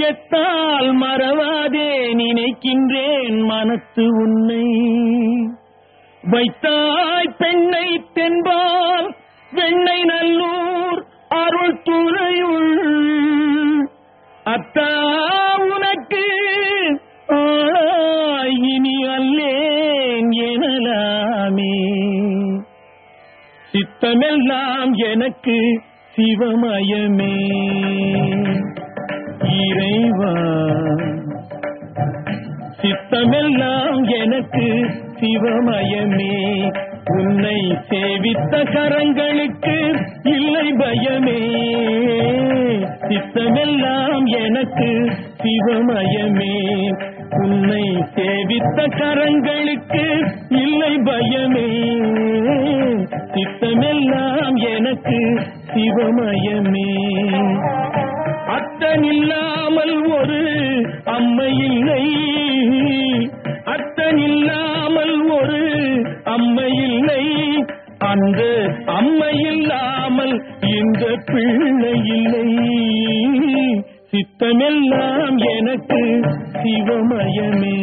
எத்தால் மறவாதே நினைக்கின்றேன் மனத்து உன்னை. வைத்தாய் பெண்ணை தென்பால் வெண்ணை நல்லூர் அருள் துறையுள். அத்தா உனக்கு இனி அல்லேன் எனலாமே. சித்தமெல்லாம் எனக்கு சிவமயமே. இறைவா. சித்தமெல்லாம் எனக்கு சிவமயமே. உன்னை சேவித்த கரங்களுக்கு இல்லை பயமே. சித்தமெல்லாம் எனக்கு சிவமயமே. உன்னை சேவித்த கரங்களுக்கு இல்லை பயமே. சித்தமெல்லாம் எனக்கு சிவமயமே. அத்தனில்லாமல் ஒரு அம்மை இல்லை அத்தனில்லாமல் ஒரு அம்மை இல்லை அந்த அம்மை இல்லாமல் இந்த பிள்ளை இல்லை சித்தமெல்லாம் எனக்கு சிவமயமே.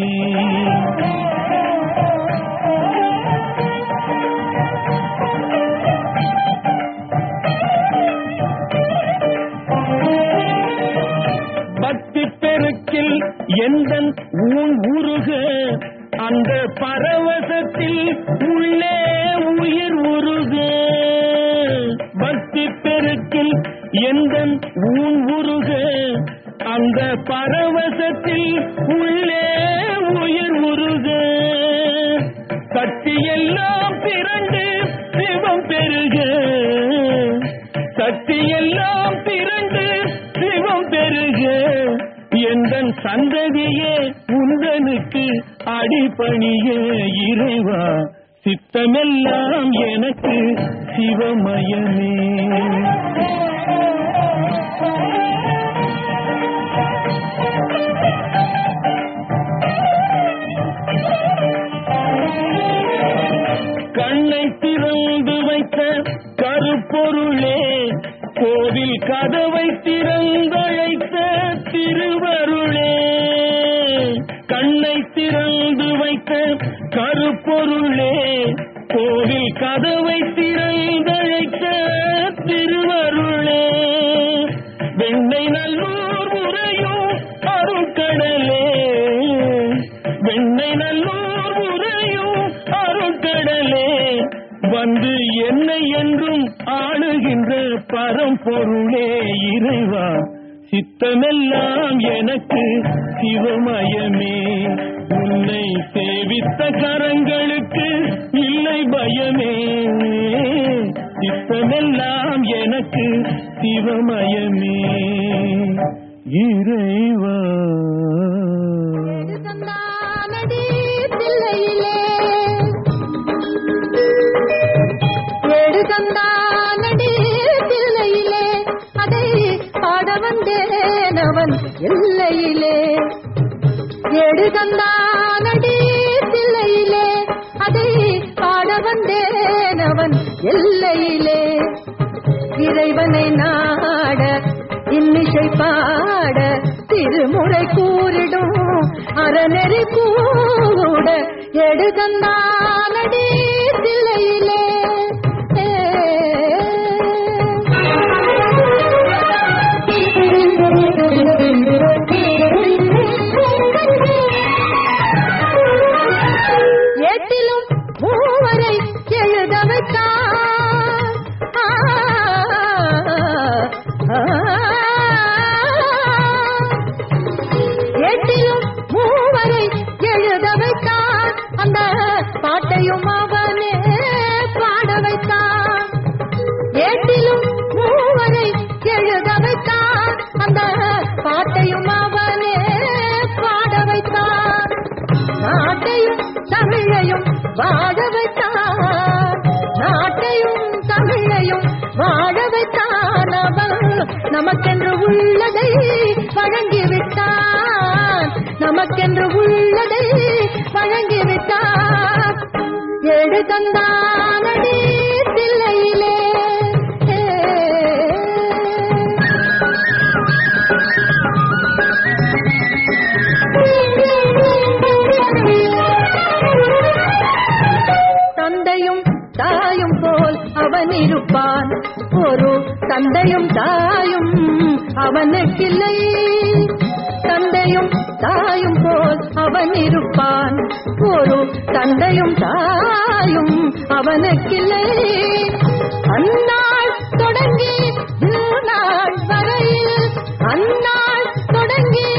எந்த ஊன் உருக அந்த பரவசத்தில் உள்ளே உயிர் உருகு. பக்தி பெருக்கில் எந்தன் ஊன் என்றும் ஆளுகின்ற பரம்பொருளே இறைவா. சித்தமெல்லாம் எனக்கு சிவமயமே. உன்னை சேவித்த கரங்கள் さ。நமக்கென்று உள்ளதை வழங்கிவிட்டார் எழு தந்தானடி சில்லையிலே. தந்தையும் தாயும் போல் அவன் இருப்பான். ஒரு தந்தையும் தாயும் அவனுக்கில்லை தந்தையும் அவன் இருப்பான் ஒரு தந்தையும் தாயும் அவனுக்கில்லை. அந்நாள் தொடங்கி நாள் வரையில் அந்நாள் தொடங்கி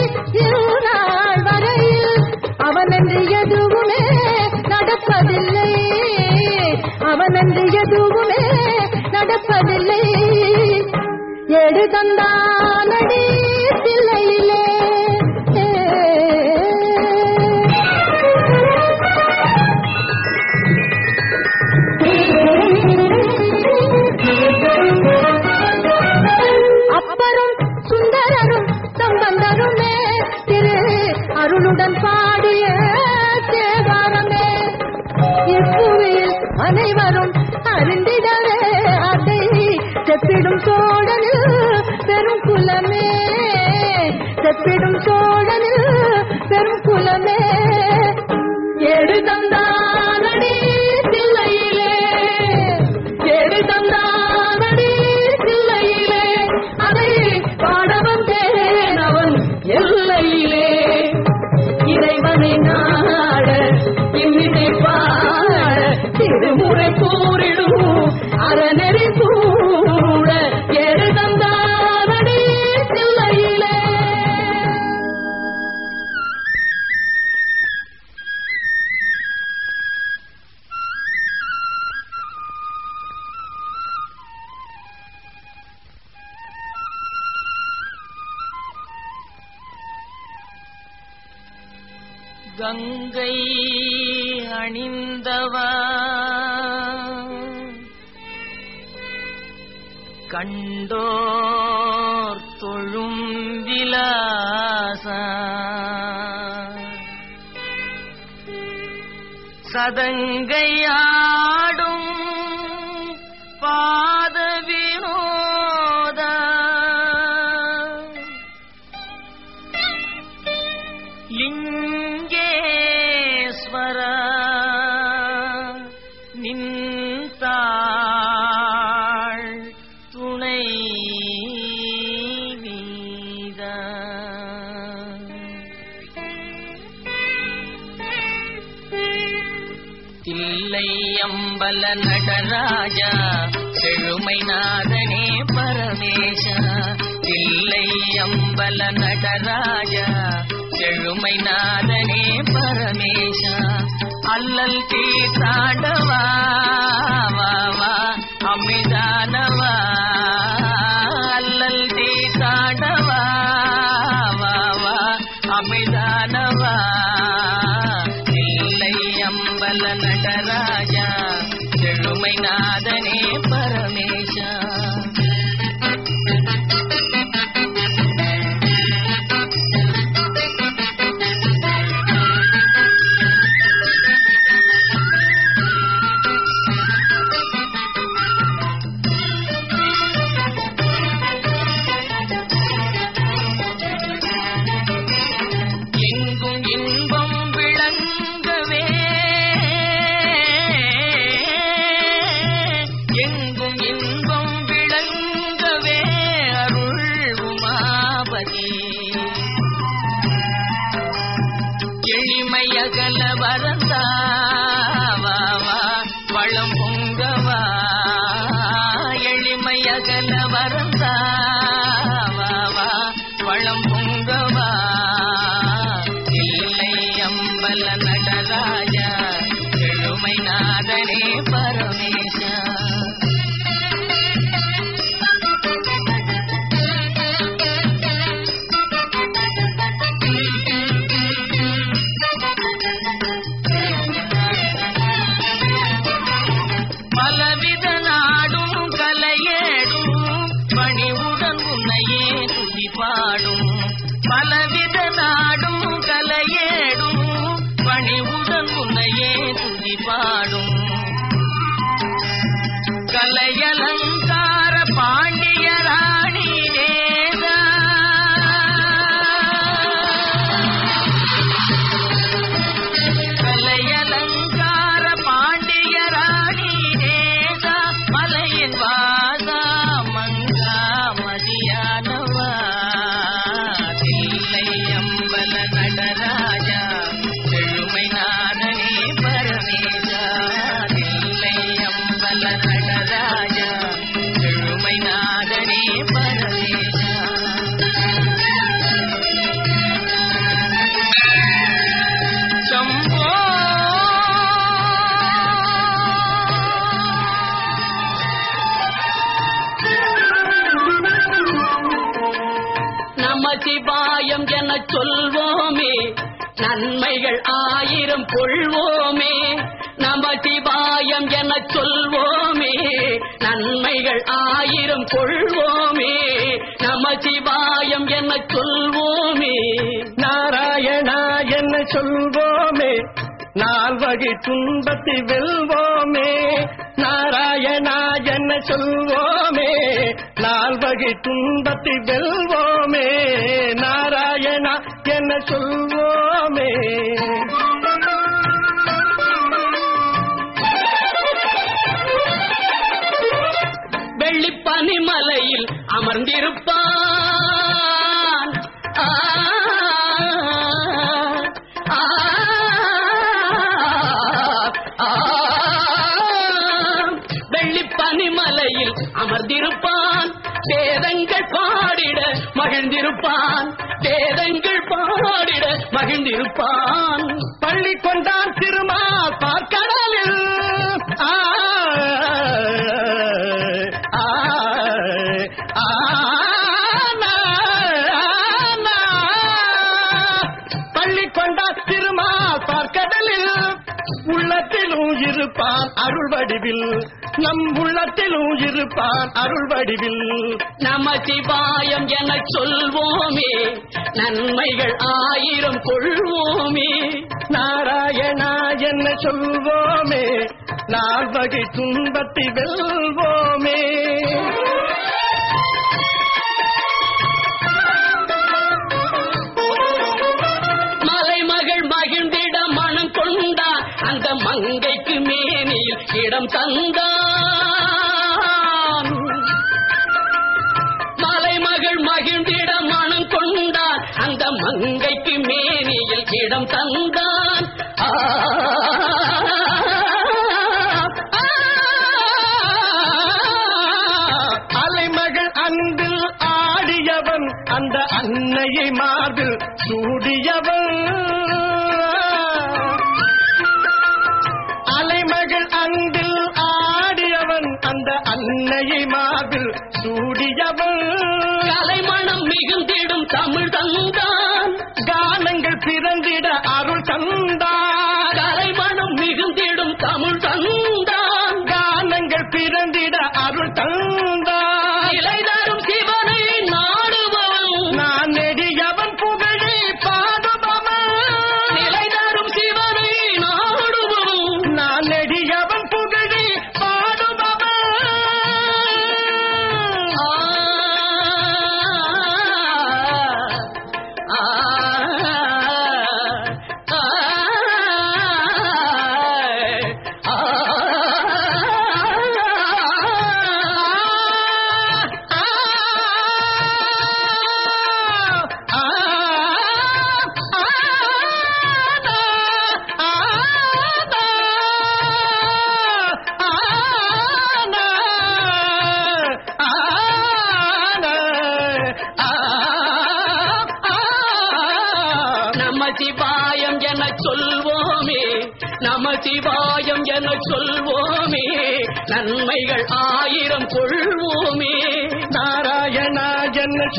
நாள் வரையில் அவனன்று எதுவுமே நடப்பதில்லை. அவனன்று எதுவுமே நடப்பதில்லை. ஏடு தந்தான் 别这么说 கங்கை அணிந்தவா? கண்டோர் தொழும் விலாச. சதங்கையா பகை துன்பத்தை வெல்வோமே நாராயணாயன சொல்வோமே நால்வகை துன்பத்தை வெல்வோமே நாராயணா என்ன சொல்வோமே வெள்ளிப்பனிமலையில் அமர்ந்திருப்ப மகிழ்ந்திருப்பான். பள்ளி கொண்டான் திருமால் பார்க்கடா. இருப்பான் அருள் வடிவில். நம் உள்ளத்திலும் இருப்பான் அருள் வடிவில். நம சிவாயம் என சொல்வோமே. நன்மைகள் ஆயிரம் கொள்வோமே. நாராயணா என்ன சொல்வோமே. நால்வகை துன்பத்தை வெல்வோமே. சங்கம்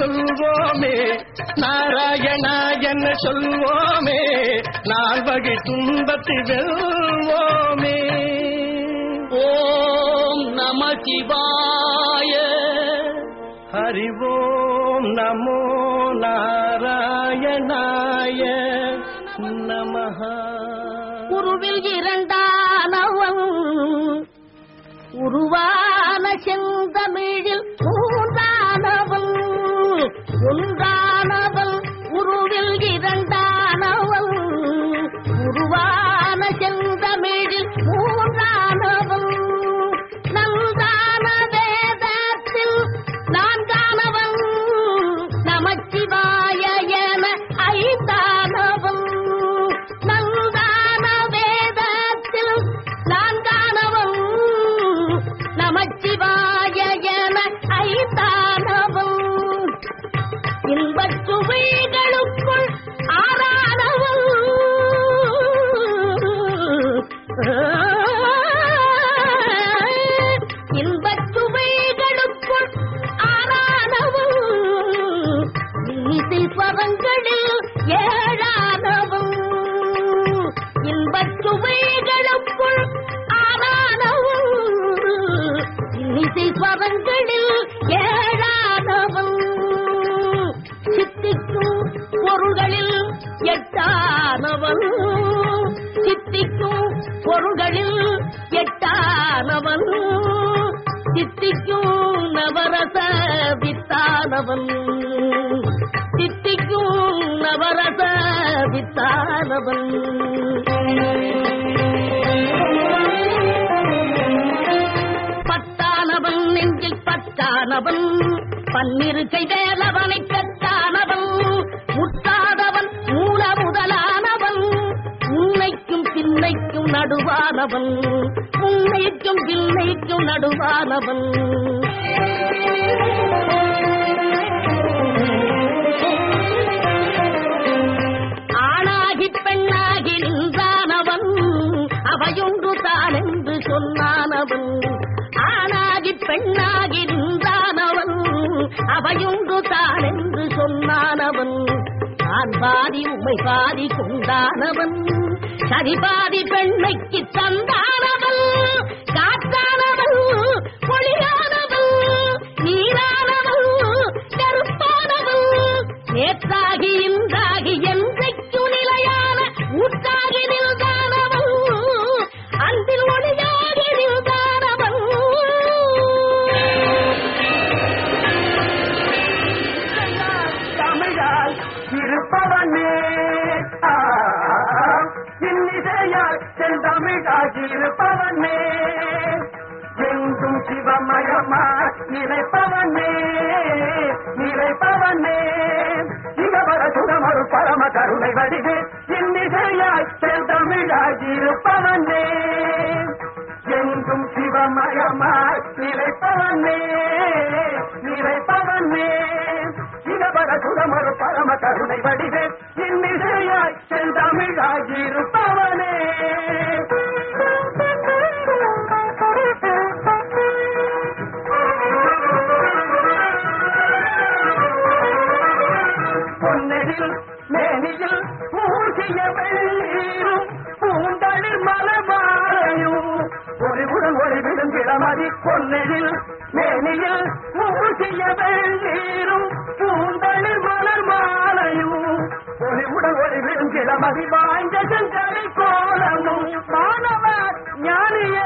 சொல்வோமே. நாராயணா என்ன சொல்வோமே. நான் வகை துன்பத்தை வெல்வோமே. ஓம் நம சிவாய ஹரிவோம் நமோ நாராயணாய. நமஹா. குருவில் இரண்ட शिवाय பின்னைக்கும் நடுவானவன். ஆணாகி பெண்ணாகி நின்றானவன் அவையொன்று தான் என்று சொன்னானவன். ஆணாகி பெண்ணாகி நின்றானவன் அவையொன்று தான் என்று சொன்னானவன். நான் பாதி உமை பாதி கொண்டானவன். சரிபாதி பெண்மைக்கு தந்தானவன். மயமா சிவமயமா நிலைப்பவனே சிவபர சுகமரு பரம கருணை வடிவே இன்னிசையால் செந்தமிழாகி இருப்பவனே. எங்கும் சிவமயமாய் நிலைப்பவனே நிலைப்பவனே சிவபர சுகமரு பரம கருணை வடிவே மேனையில் மேனையில் மூசிய பூசிய வெள்ளீரும் பூந்தளிர் மலர் மாலையும். ஒளிவுடன் ஒளிவிடும் கிளமதி வாய்ந்த செஞ்சலை கோலமும். மாணவர் ஞானிய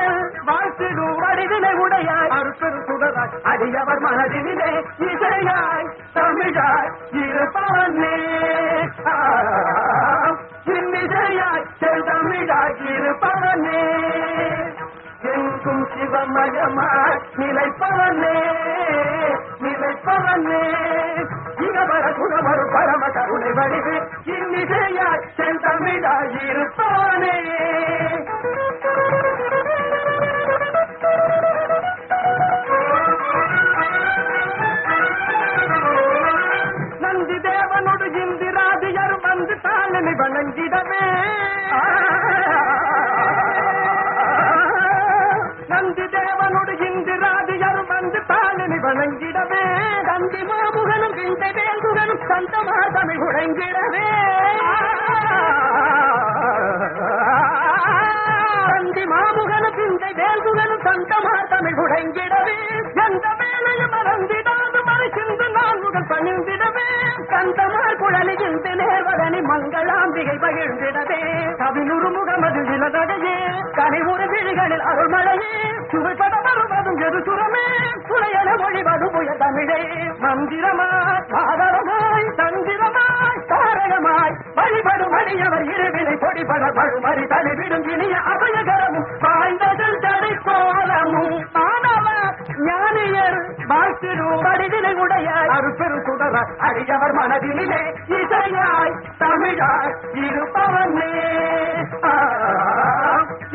வாழ்த்திடும் வடிவினை உடையாய். அருப்பெரு சுடராய் அடியவர் மனதிலே இசையாய் தமிழாய் இருப்பவனே ஆ, இன்னிசையாய் செந்தமிழாய் இருப்பவனே எங்கும் சிவமயமா நிலைப்பவனே நிலைப்பவனே. இகவர குணமரு பரம கருணை வடிவு இன்னிசையாய் செந்தமிழாய் இருப்பவனே. நந்தி தேவனோடு இந்திராதியர் வந்து தாளனை வணங்கிடவே தமிழ் தந்தி மாமுகனு விந்தை வேல்குகனும் சந்தமா தமிழ் உழைங்கிடவே எந்த வேலையும் மறந்திடாது மறைச்சிந்து நான் முகல் பணிந்திடவே கந்தமார் குழலிகின்ற நேர்வதனி மங்களாம்பிகை பகிழ்ந்திடவே கவினுறு முகமது இளதடையே கனிவுறு விழிகளில் அருள்மழையே. சுவைப்பட வருவதும் எது சுரமே. புலையன மொழிவது புய தமிழே. மந்திரமா சாதரமாய் தந்திரமா. தாரகமாய் வழிபடும் அடியவர் இருவினை பொடிபட பழுமறி தனிவிடும் இனிய அபயகரமும் பாய்ந்ததில் தடை கோலமும் ஆனவர் ஞானியர் வாழ்த்திடும் வடிவினை உடைய அருப்பெரு சுடர அடியவர் மனதிலே இசையாய் தமிழாய் இருப்பவனே.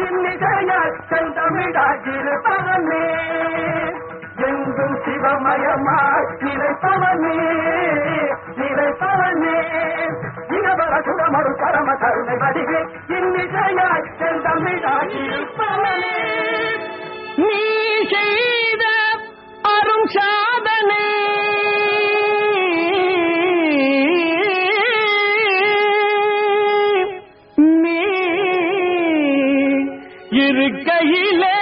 இன்னிசையாய் செந்தமிழாய் இருப்பவனே. என்றும் சிவமயமாய் நிறைப்பவனே நிறைப்பவனே இனவர சுடமரு பரம கருணை வடிவே இந்நிசையாய் செந்தமிழாய் இருப்பவனே. நீ செய்த அரும் சாதனே. இருக்கையிலே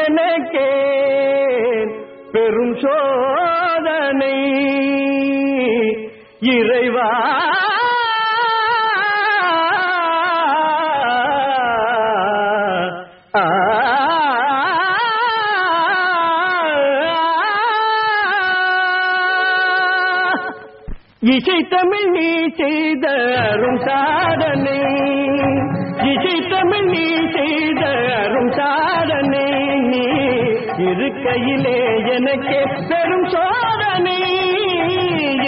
எனக்கே பெரும் சோதனை இறைவா இசை தமிழ் நீ செய்த அரும் இருக்கையிலே எனக்கு பெரும் சோதனை.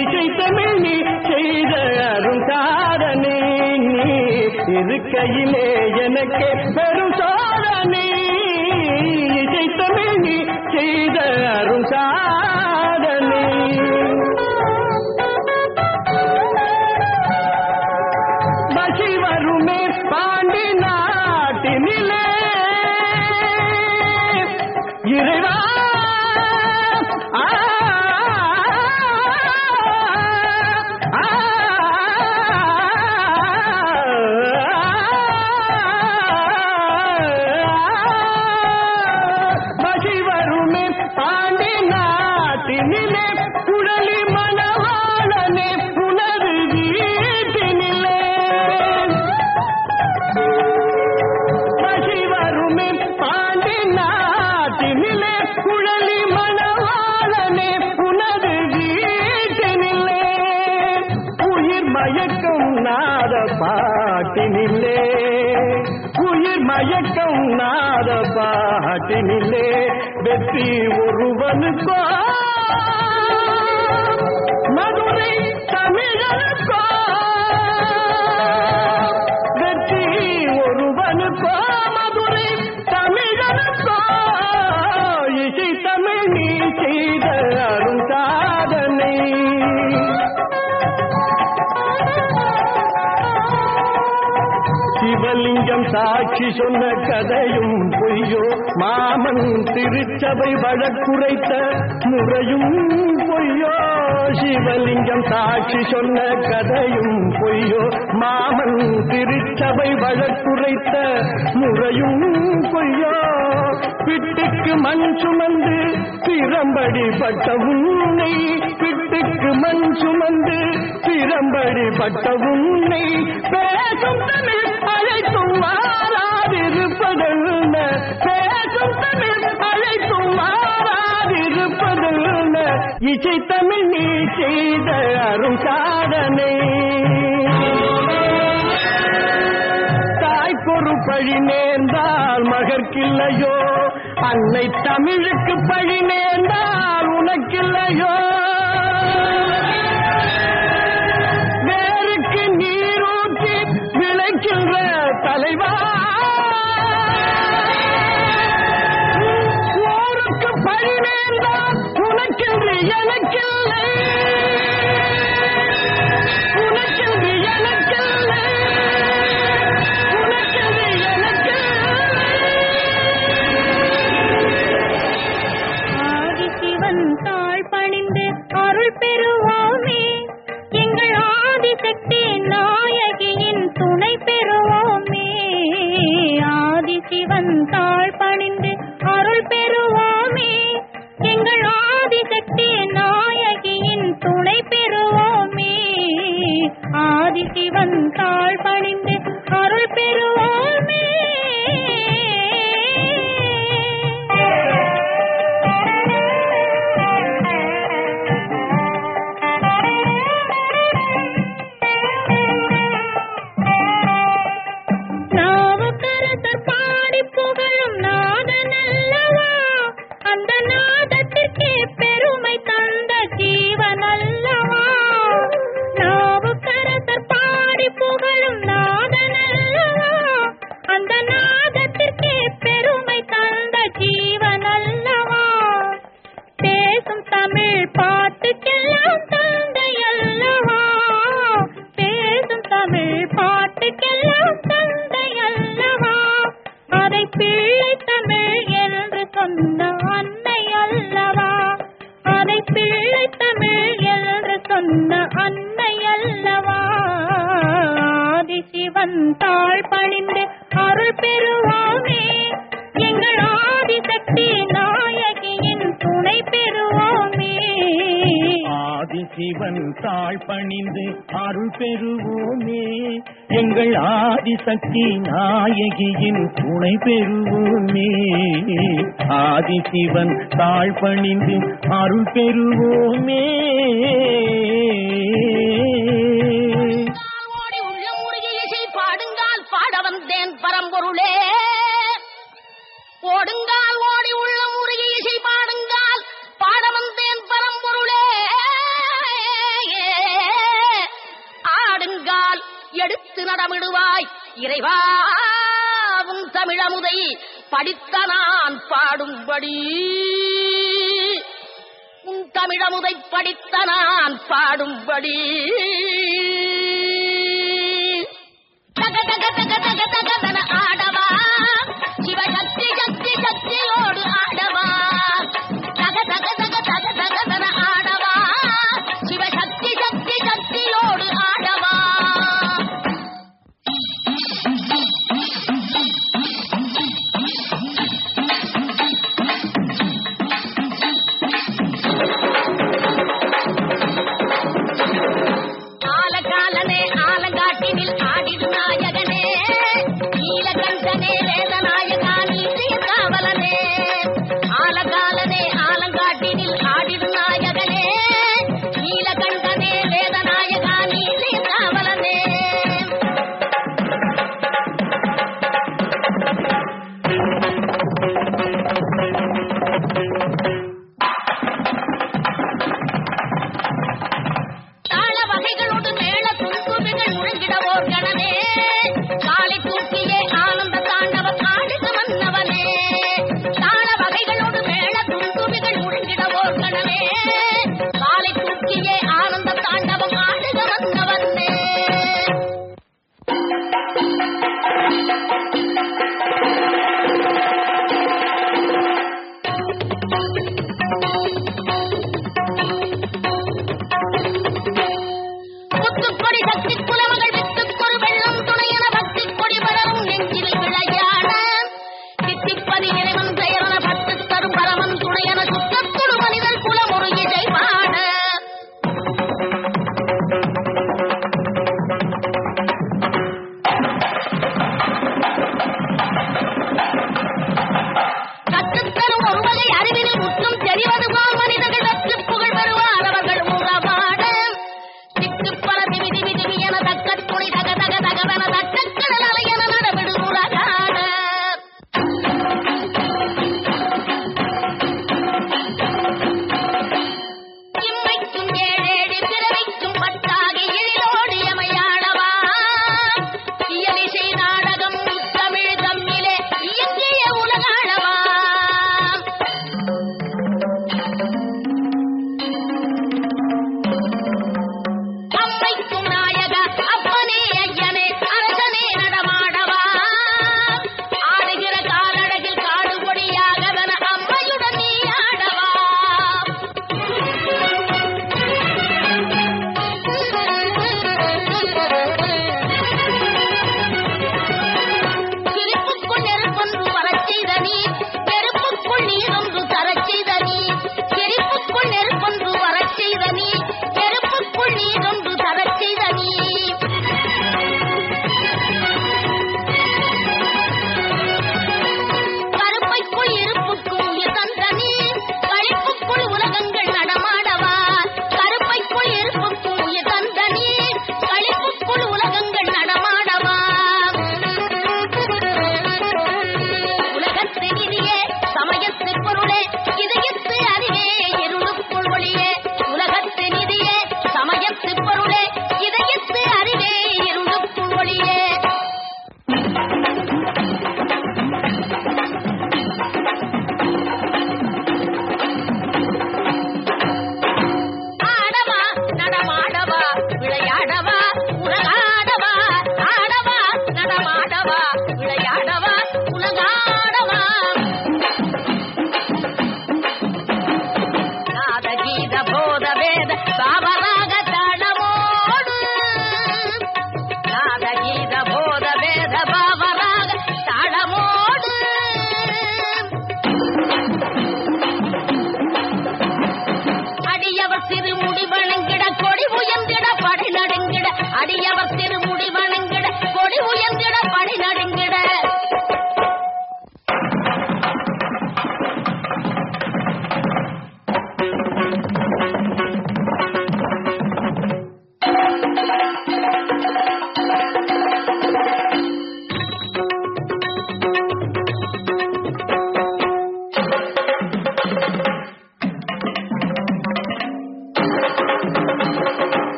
இசை தமிழ் நீ செய்த அரும் சாதனை. நீ இருக்கையிலே எனக்கு பெரும் சோதனை. இசை தமிழ் நீ செய்த அரும் சாதனை வெற்றி ஒருவனுக்கோ? மதுரை தமிழனுக்கோ வெற்றி ஒருவனுக்கோ? மதுரை தமிழனுக்கோ இசை தமிழ் நீ செய்த அரும் சாதனை. சிவலிங்கம் சாட்சி சொன்ன கதையும் பொய்யோ மாமன் திருச்சபை வழக்குரைத்த முறையும் பொய்யோ? சிவலிங்கம் சாட்சி சொன்ன கதையும் பொய்யோ? மாமன் திருச்சபை வழக்குரைத்த முறையும் பொய்யோ? பிட்டுக்கு மண் சுமந்து திறம்படி பட்ட உன்னை பிட்டுக்கு மண் சுமந்து திறம்படி பட்ட உன்னை இசை தமிழ் நீ செய்த அரும் சாதனை. தாய்க்கொரு பழி நேர்ந்தால் மகற்கில்லையோ? அன்னை தமிழுக்கு பழி நேர்ந்தால் உனக்கில்லையோ? வேருக்கு நீரூற்றி விளைக்கின்ற தலைவா உனக்கென்று எனக்கில்லை உனக்கென்று எனக்கில்லை வந்தேன் பரம்பொருளே. ஓடுங்கால் ஓடி உள்ள முருகி இசை பாடுங்கால் பாட வந்தேன் பரம்பொருளே. ஆடுங்கால் எடுத்து நடமிடுவாய் இறைவாவும் தமிழமுதை படித்த நான் பாடும்படி. உன் தமிழமுதை படித்த நான் பாடும்படி.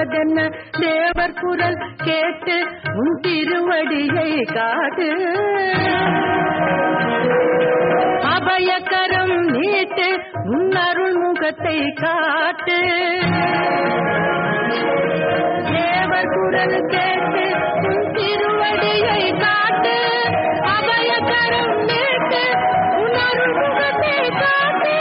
கொடிந்தான் தேவர் குரல் கேட்டு உன் திருவடியை காடு அபயக்கரம் நீட்டு உன் அருள் முகத்தை காட்டு. தேவர் குரல் கேட்டு உன் திருவடியை காட்டு. அபயக்கரம் நீட்டு உன் அருள் முகத்தை காட்டு.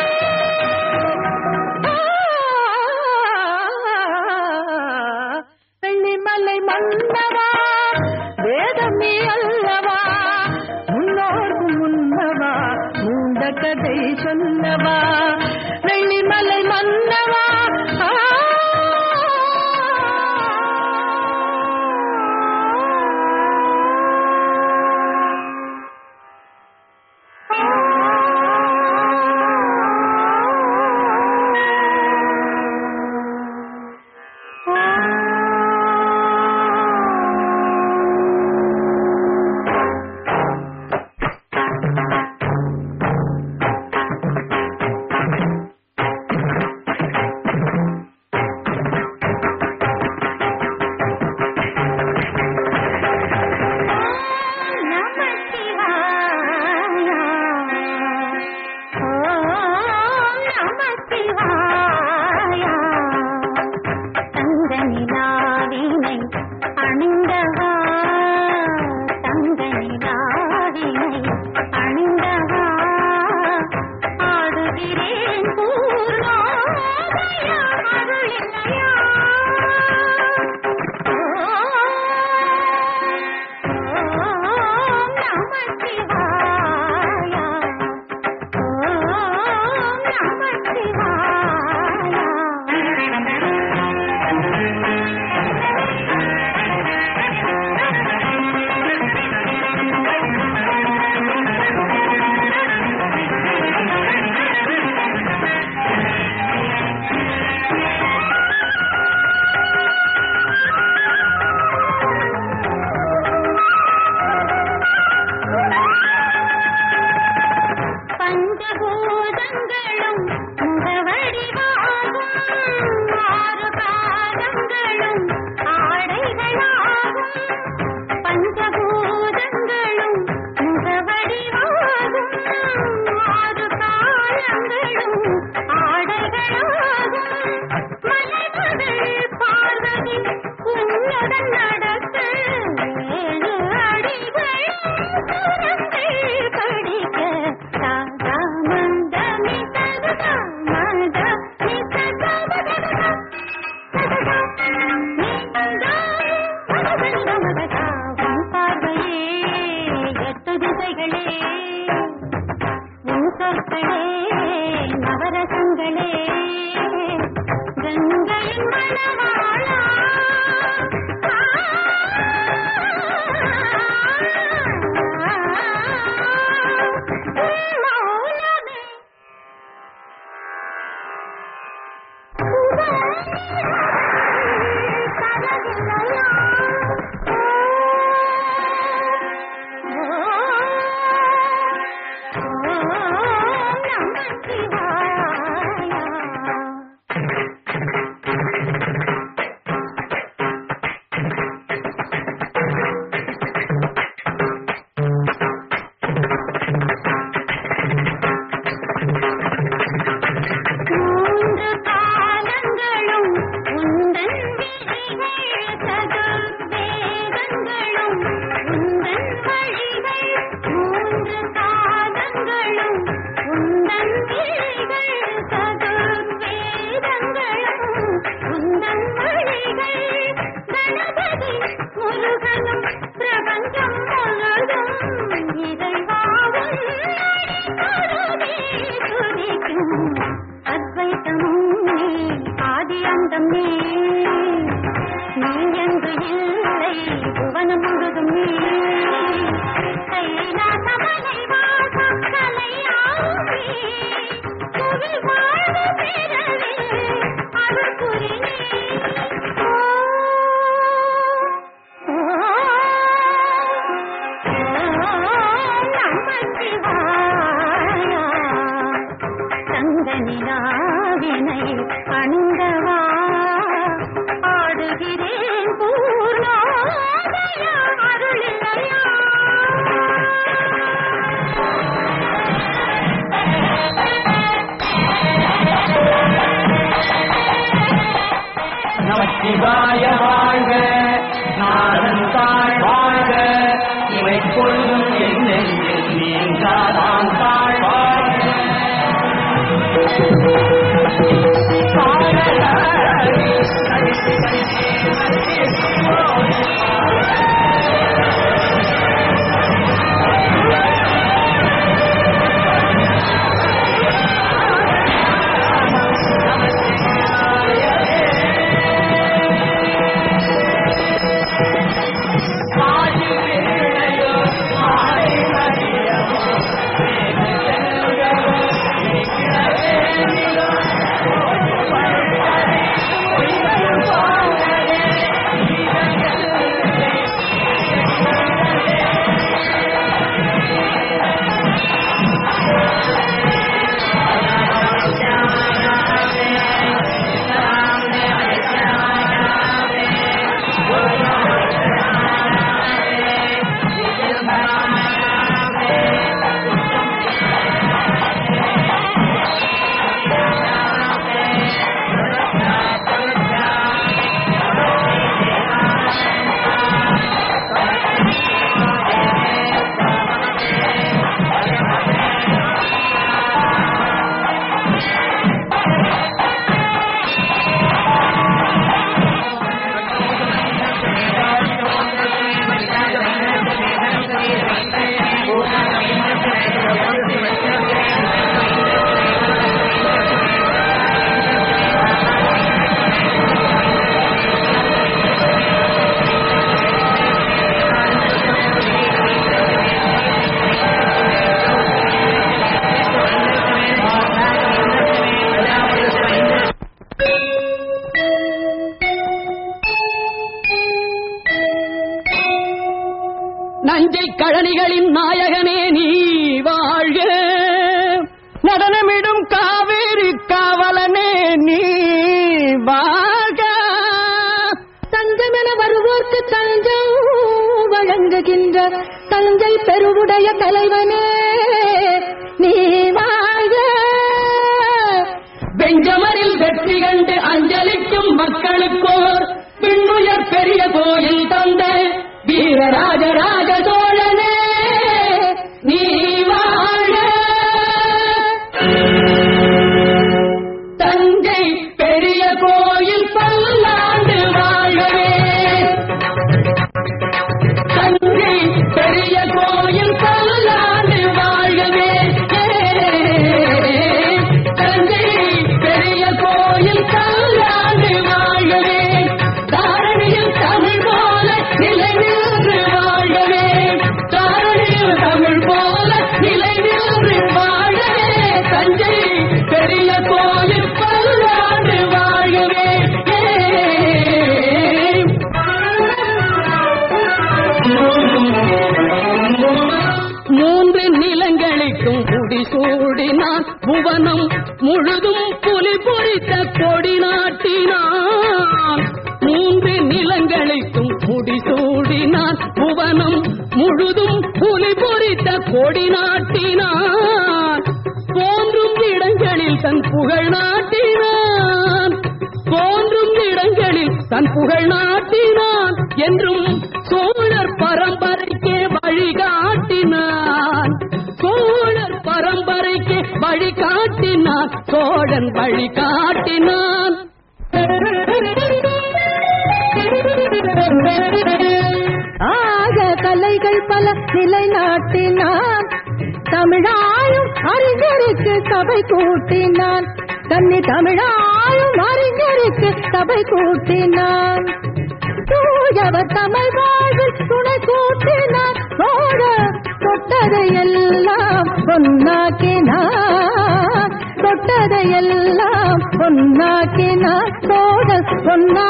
சொன்னா